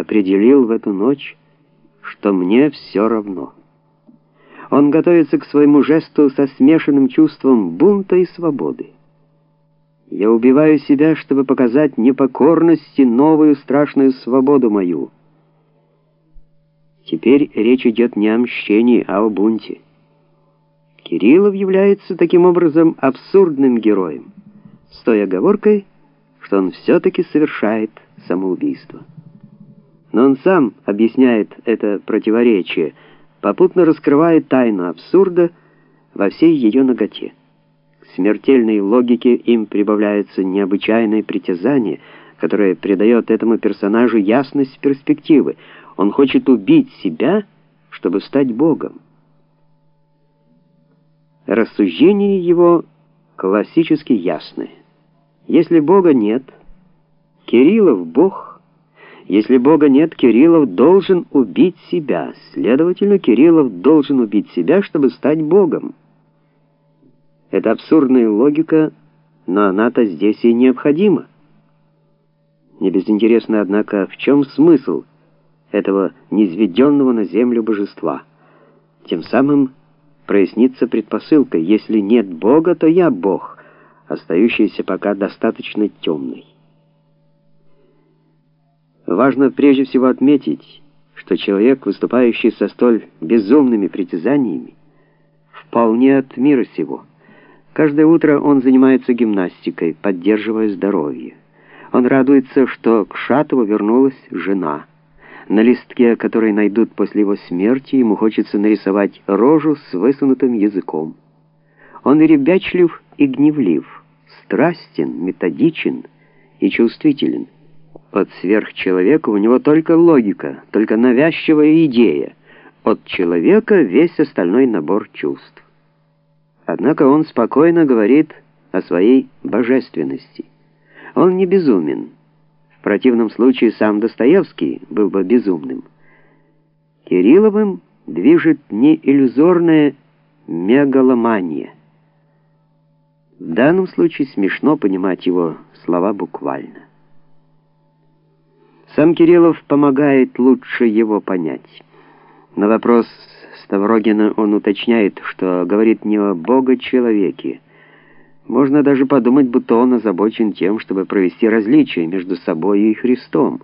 определил в эту ночь, что мне все равно. Он готовится к своему жесту со смешанным чувством бунта и свободы. Я убиваю себя, чтобы показать непокорность и новую страшную свободу мою. Теперь речь идет не о мщении, а о бунте. Кириллов является таким образом абсурдным героем, с той оговоркой, что он все-таки совершает самоубийство. Но он сам объясняет это противоречие, попутно раскрывая тайну абсурда во всей ее наготе. К смертельной логике им прибавляется необычайное притязание, которое придает этому персонажу ясность перспективы. Он хочет убить себя, чтобы стать Богом. Рассуждения его классически ясны. Если Бога нет, Кириллов Бог. Если Бога нет, Кириллов должен убить себя. Следовательно, Кириллов должен убить себя, чтобы стать Богом. Это абсурдная логика, но она-то здесь и необходима. Не безинтересно, однако, в чем смысл этого низведенного на землю божества. Тем самым прояснится предпосылка, если нет Бога, то я Бог остающаяся пока достаточно темной. Важно прежде всего отметить, что человек, выступающий со столь безумными притязаниями, вполне от мира сего. Каждое утро он занимается гимнастикой, поддерживая здоровье. Он радуется, что к Шатову вернулась жена. На листке, который найдут после его смерти, ему хочется нарисовать рожу с высунутым языком. Он и ребячлив, и гневлив страстен, методичен и чувствителен. От сверхчеловека у него только логика, только навязчивая идея. От человека весь остальной набор чувств. Однако он спокойно говорит о своей божественности. Он не безумен. В противном случае сам Достоевский был бы безумным. Кирилловым движет не иллюзорная мегаломания – в данном случае смешно понимать его слова буквально. Сам Кириллов помогает лучше его понять. На вопрос Ставрогина он уточняет, что говорит не о Бога-человеке. Можно даже подумать, будто он озабочен тем, чтобы провести различие между собой и Христом.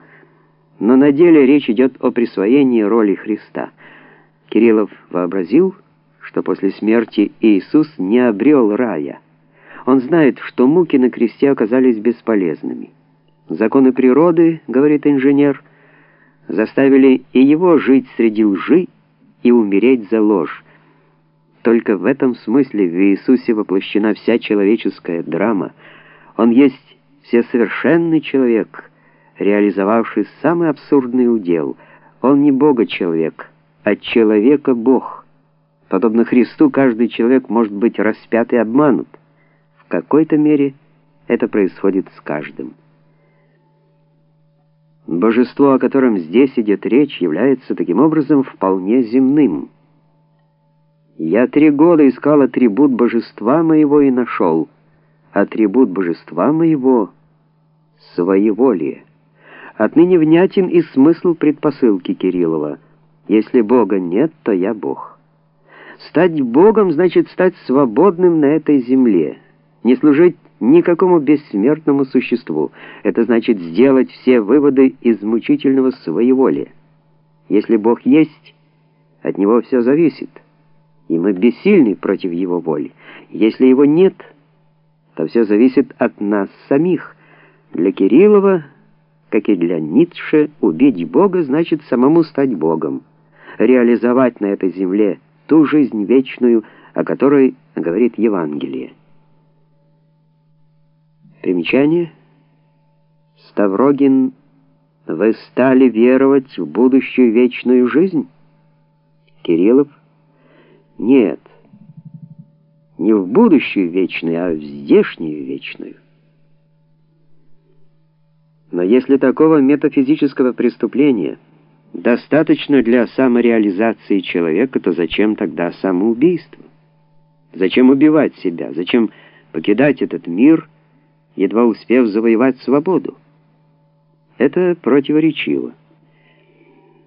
Но на деле речь идет о присвоении роли Христа. Кириллов вообразил, что после смерти Иисус не обрел рая, он знает, что муки на кресте оказались бесполезными. Законы природы, говорит инженер, заставили и его жить среди лжи и умереть за ложь. Только в этом смысле в Иисусе воплощена вся человеческая драма. Он есть всесовершенный человек, реализовавший самый абсурдный удел. Он не Бога-человек, а человека-бог. Подобно Христу, каждый человек может быть распят и обманут. В какой-то мере это происходит с каждым. Божество, о котором здесь идет речь, является таким образом вполне земным. Я три года искал атрибут божества моего и нашел. Атрибут божества моего — своеволие. Отныне внятен и смысл предпосылки Кириллова. Если Бога нет, то я Бог. Стать Богом значит стать свободным на этой земле — не служить никакому бессмертному существу. Это значит сделать все выводы из мучительного своеволия. Если Бог есть, от Него все зависит, и мы бессильны против Его воли. Если Его нет, то все зависит от нас самих. Для Кириллова, как и для Ницше, убить Бога значит самому стать Богом, реализовать на этой земле ту жизнь вечную, о которой говорит Евангелие. Примечание. Ставрогин, вы стали веровать в будущую вечную жизнь? Кириллов. Нет. Не в будущую вечную, а в здешнюю вечную. Но если такого метафизического преступления достаточно для самореализации человека, то зачем тогда самоубийство? Зачем убивать себя? Зачем покидать этот мир едва успев завоевать свободу. Это противоречиво.